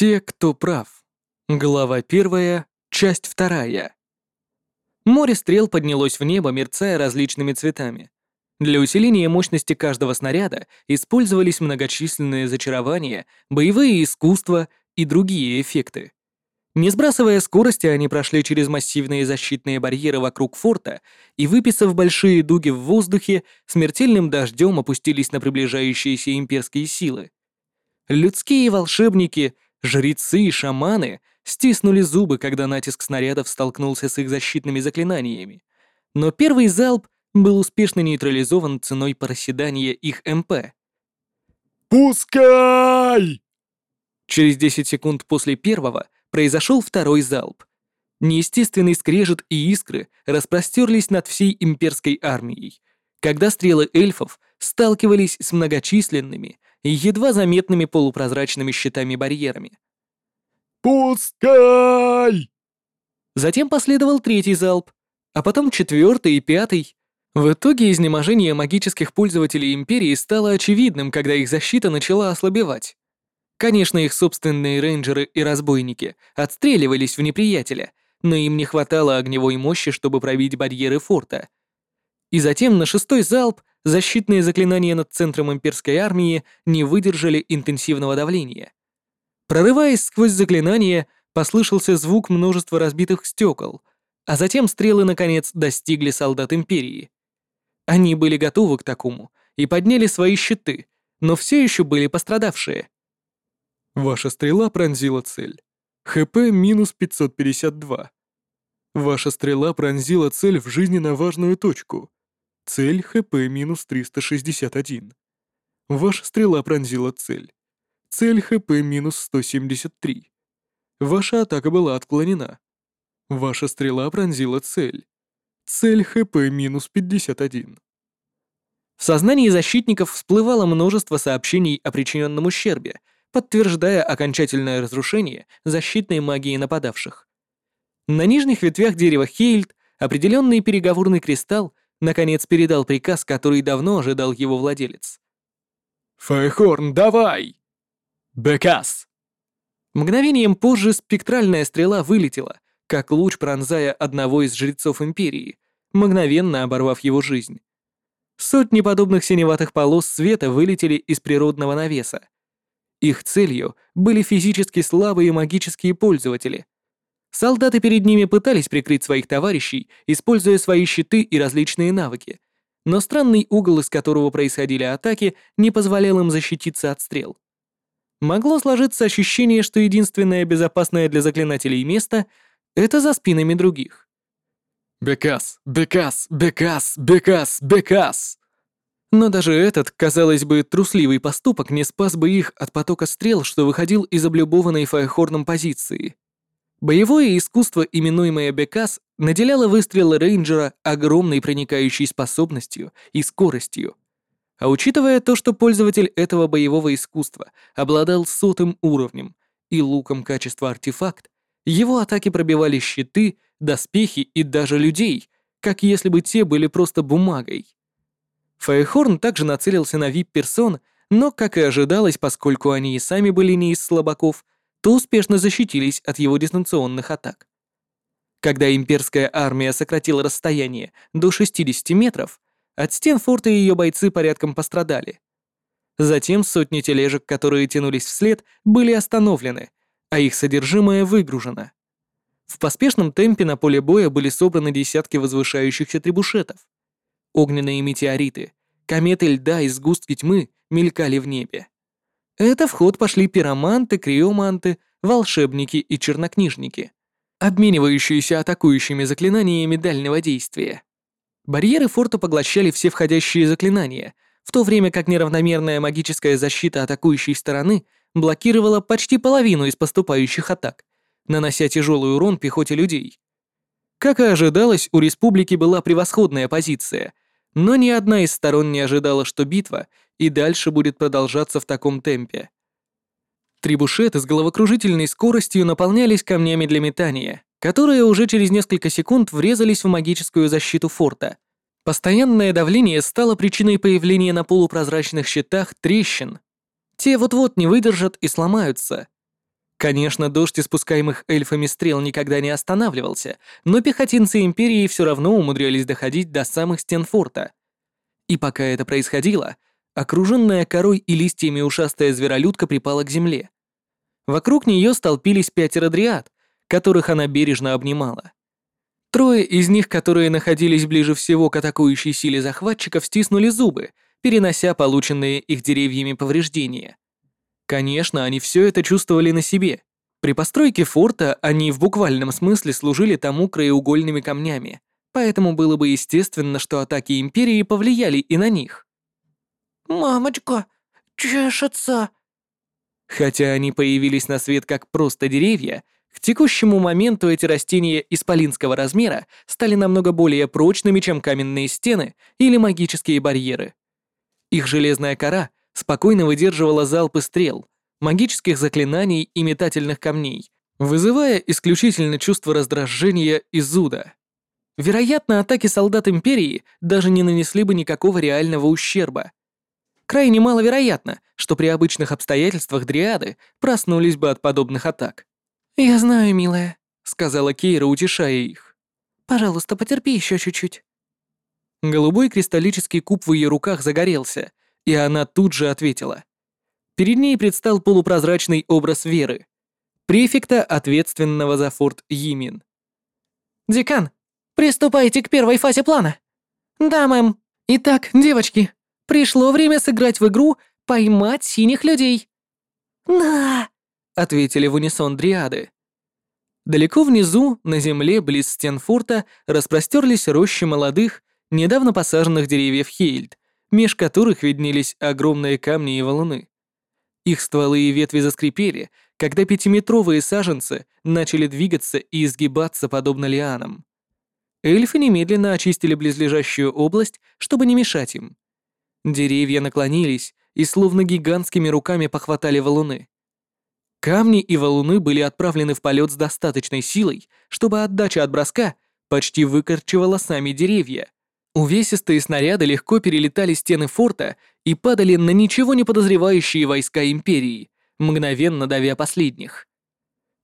Те, кто прав. Глава первая, часть вторая. Море стрел поднялось в небо, мерцая различными цветами. Для усиления мощности каждого снаряда использовались многочисленные зачарования, боевые искусства и другие эффекты. Не сбрасывая скорости, они прошли через массивные защитные барьеры вокруг форта и, выписав большие дуги в воздухе, смертельным дождем опустились на приближающиеся имперские силы. Людские волшебники, жрецы и шаманы стиснули зубы, когда натиск снарядов столкнулся с их защитными заклинаниями. Но первый залп был успешно нейтрализован ценой проседания их МП. «Пускай!» Через 10 секунд после первого — произошел второй залп. Неестественный скрежет и искры распростерлись над всей имперской армией, когда стрелы эльфов сталкивались с многочисленными и едва заметными полупрозрачными щитами-барьерами. «Пускай!» Затем последовал третий залп, а потом четвертый и пятый. В итоге изнеможение магических пользователей Империи стало очевидным, когда их защита начала ослабевать. Конечно, их собственные рейнджеры и разбойники отстреливались в неприятеля, но им не хватало огневой мощи, чтобы пробить барьеры форта. И затем на шестой залп защитные заклинания над центром имперской армии не выдержали интенсивного давления. Прорываясь сквозь заклинания, послышался звук множества разбитых стекол, а затем стрелы наконец достигли солдат империи. Они были готовы к такому и подняли свои щиты, но все еще были пострадавшие. Ваша стрела пронзила цель. ХП минус 552. Ваша стрела пронзила цель в жизненно важную точку. Цель ХП минус 361. Ваша стрела пронзила цель. Цель ХП минус 173. Ваша атака была отклонена. Ваша стрела пронзила цель. Цель ХП минус 51. В сознании защитников всплывало множество сообщений о причиненном ущербе, подтверждая окончательное разрушение защитной магии нападавших. На нижних ветвях дерева Хейльд определенный переговорный кристалл наконец передал приказ, который давно ожидал его владелец. «Файхорн, давай!» «Бекас!» Мгновением позже спектральная стрела вылетела, как луч пронзая одного из жрецов Империи, мгновенно оборвав его жизнь. Сотни подобных синеватых полос света вылетели из природного навеса, их целью были физически слабые магические пользователи. Солдаты перед ними пытались прикрыть своих товарищей, используя свои щиты и различные навыки, но странный угол, из которого происходили атаки, не позволял им защититься от стрел. Могло сложиться ощущение, что единственное безопасное для заклинателей место — это за спинами других. «Бекас! Бекас! Бекас! Бекас! Бекас!» Но даже этот, казалось бы, трусливый поступок не спас бы их от потока стрел, что выходил из облюбованной Фаехорном позиции. Боевое искусство, именуемое Бекас, наделяло выстрелы рейнджера огромной проникающей способностью и скоростью. А учитывая то, что пользователь этого боевого искусства обладал сотым уровнем и луком качества артефакт, его атаки пробивали щиты, доспехи и даже людей, как если бы те были просто бумагой. Файхорн также нацелился на вип-персон, но, как и ожидалось, поскольку они и сами были не из слабаков, то успешно защитились от его дистанционных атак. Когда имперская армия сократила расстояние до 60 метров, от стен форта ее бойцы порядком пострадали. Затем сотни тележек, которые тянулись вслед, были остановлены, а их содержимое выгружено. В поспешном темпе на поле боя были собраны десятки возвышающихся трибушетов. Огненные метеориты, кометы льда и сгустки тьмы мелькали в небе. Это в ход пошли пироманты, криоманты, волшебники и чернокнижники, обменивающиеся атакующими заклинаниями дальнего действия. Барьеры форта поглощали все входящие заклинания, в то время как неравномерная магическая защита атакующей стороны блокировала почти половину из поступающих атак, нанося тяжелый урон пехоте людей. Как и ожидалось, у республики была превосходная позиция, но ни одна из сторон не ожидала, что битва и дальше будет продолжаться в таком темпе. Трибушеты с головокружительной скоростью наполнялись камнями для метания, которые уже через несколько секунд врезались в магическую защиту форта. Постоянное давление стало причиной появления на полупрозрачных щитах трещин. Те вот-вот не выдержат и сломаются. Конечно, дождь испускаемых эльфами стрел никогда не останавливался, но пехотинцы Империи все равно умудрялись доходить до самых стен форта. И пока это происходило, окруженная корой и листьями ушастая зверолюдка припала к земле. Вокруг нее столпились пятеро дриад, которых она бережно обнимала. Трое из них, которые находились ближе всего к атакующей силе захватчиков, стиснули зубы, перенося полученные их деревьями повреждения. Конечно, они все это чувствовали на себе. При постройке форта они в буквальном смысле служили тому краеугольными камнями, поэтому было бы естественно, что атаки Империи повлияли и на них. «Мамочка, чешется!» Хотя они появились на свет как просто деревья, к текущему моменту эти растения исполинского размера стали намного более прочными, чем каменные стены или магические барьеры. Их железная кора спокойно выдерживала залпы стрел, магических заклинаний и метательных камней, вызывая исключительно чувство раздражения и зуда. Вероятно, атаки солдат Империи даже не нанесли бы никакого реального ущерба. Крайне маловероятно, что при обычных обстоятельствах дриады проснулись бы от подобных атак. «Я знаю, милая», — сказала Кейра, утешая их. «Пожалуйста, потерпи еще чуть-чуть». Голубой кристаллический куб в ее руках загорелся, и она тут же ответила. Перед ней предстал полупрозрачный образ Веры, префекта, ответственного за форт Йимин. «Декан, приступайте к первой фазе плана». «Да, мэм. Итак, девочки, пришло время сыграть в игру «Поймать синих людей». «Да!» ответили в унисон дриады. Далеко внизу, на земле, близ стен форта, распростерлись рощи молодых, недавно посаженных деревьев Хейльд, меж которых виднелись огромные камни и валуны. Их стволы и ветви заскрипели, когда пятиметровые саженцы начали двигаться и изгибаться подобно лианам. Эльфы немедленно очистили близлежащую область, чтобы не мешать им. Деревья наклонились и словно гигантскими руками похватали валуны. Камни и валуны были отправлены в полет с достаточной силой, чтобы отдача от броска почти выкорчевала сами деревья. Увесистые снаряды легко перелетали стены форта и падали на ничего не подозревающие войска Империи, мгновенно давя последних.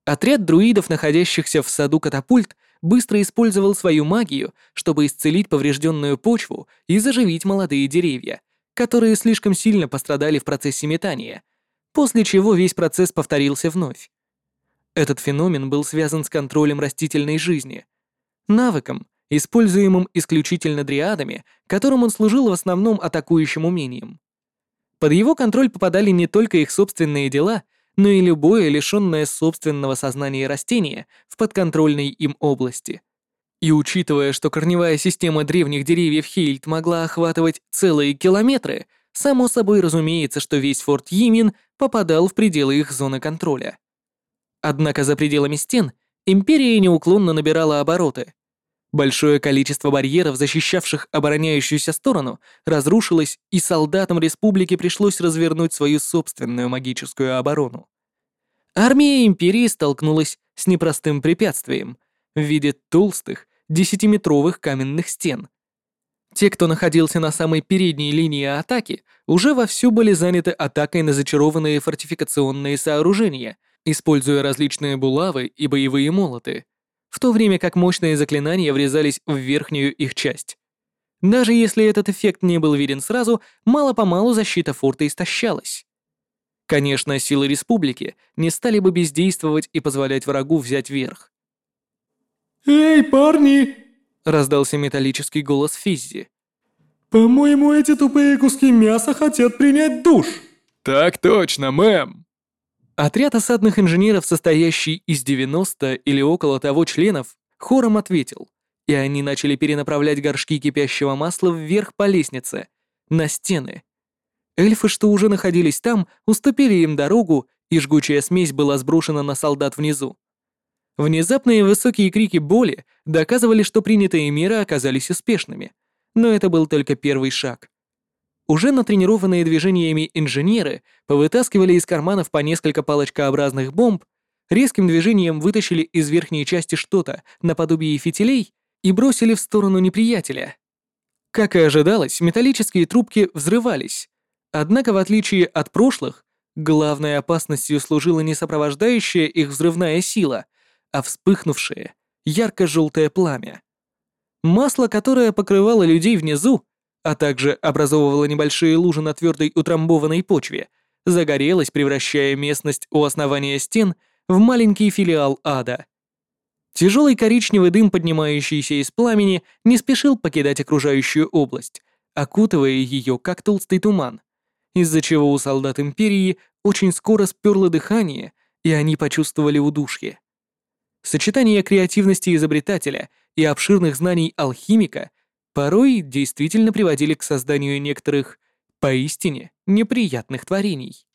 Отряд друидов, находящихся в саду катапульт, быстро использовал свою магию, чтобы исцелить поврежденную почву и заживить молодые деревья, которые слишком сильно пострадали в процессе метания — после чего весь процесс повторился вновь. Этот феномен был связан с контролем растительной жизни, навыком, используемым исключительно дриадами, которым он служил в основном атакующим умением. Под его контроль попадали не только их собственные дела, но и любое лишённое собственного сознания растение в подконтрольной им области. И учитывая, что корневая система древних деревьев Хильд могла охватывать целые километры, само собой разумеется, что весь форт Йимин попадал в пределы их зоны контроля. Однако за пределами стен Империя неуклонно набирала обороты. Большое количество барьеров, защищавших обороняющуюся сторону, разрушилось, и солдатам Республики пришлось развернуть свою собственную магическую оборону. Армия Империи столкнулась с непростым препятствием в виде толстых, десятиметровых каменных стен, те, кто находился на самой передней линии атаки, уже вовсю были заняты атакой на зачарованные фортификационные сооружения, используя различные булавы и боевые молоты, в то время как мощные заклинания врезались в верхнюю их часть. Даже если этот эффект не был виден сразу, мало-помалу защита форта истощалась. Конечно, силы республики не стали бы бездействовать и позволять врагу взять верх. «Эй, парни!» раздался металлический голос Физзи. «По-моему, эти тупые куски мяса хотят принять душ!» «Так точно, мэм!» Отряд осадных инженеров, состоящий из 90 или около того членов, хором ответил, и они начали перенаправлять горшки кипящего масла вверх по лестнице, на стены. Эльфы, что уже находились там, уступили им дорогу, и жгучая смесь была сброшена на солдат внизу. Внезапные высокие крики боли доказывали, что принятые меры оказались успешными, но это был только первый шаг. Уже натренированные движениями инженеры повытаскивали из карманов по несколько палочкообразных бомб, резким движением вытащили из верхней части что-то наподобие фитилей и бросили в сторону неприятеля. Как и ожидалось, металлические трубки взрывались, однако в отличие от прошлых, Главной опасностью служила не сопровождающая их взрывная сила, а вспыхнувшее, ярко-желтое пламя. Масло, которое покрывало людей внизу, а также образовывало небольшие лужи на твердой утрамбованной почве, загорелось, превращая местность у основания стен в маленький филиал ада. Тяжелый коричневый дым, поднимающийся из пламени, не спешил покидать окружающую область, окутывая ее как толстый туман, из-за чего у солдат Империи очень скоро сперло дыхание, и они почувствовали удушье. Сочетание креативности изобретателя и обширных знаний алхимика порой действительно приводили к созданию некоторых поистине неприятных творений.